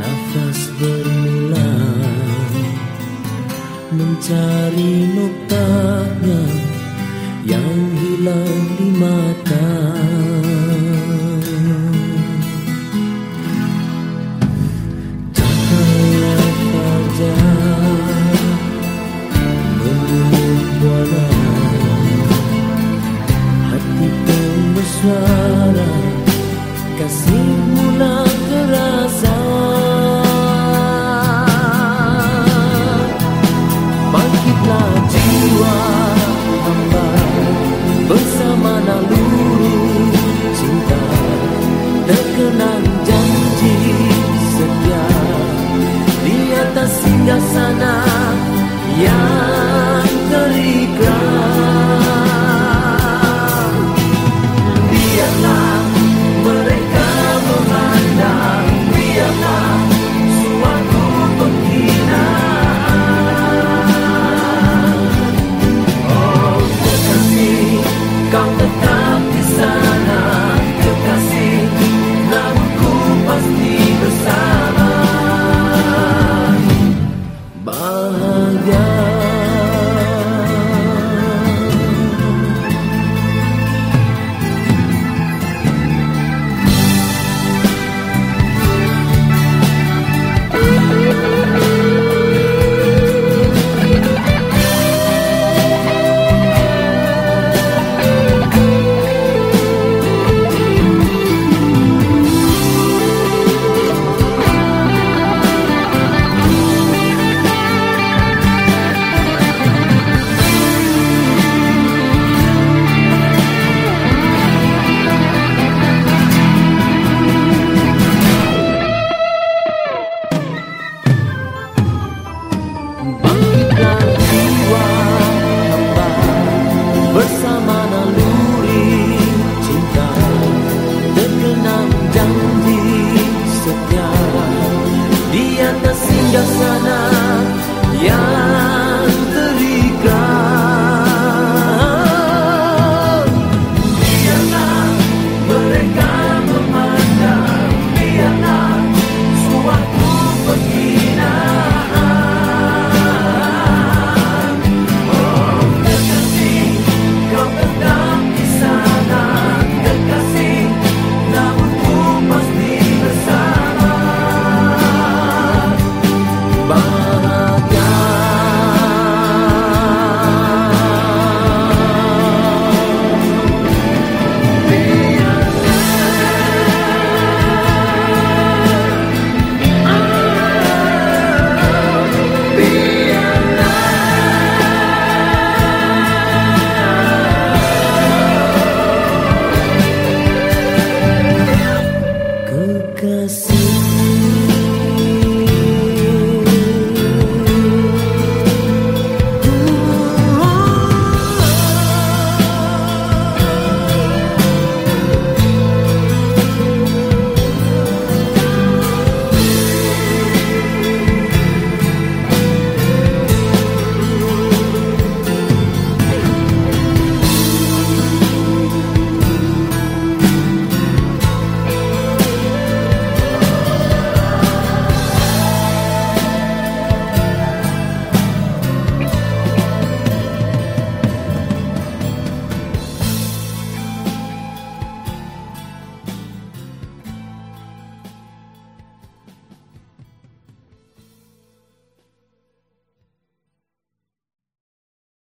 Nafas bermula Mencari noktanya yang hilang di mata. Cahaya fajar buana Hati pun jiwa hamba bersama naluri cinta Terkenang janji setia di atas singgah sana yang terikat bahagia. kasih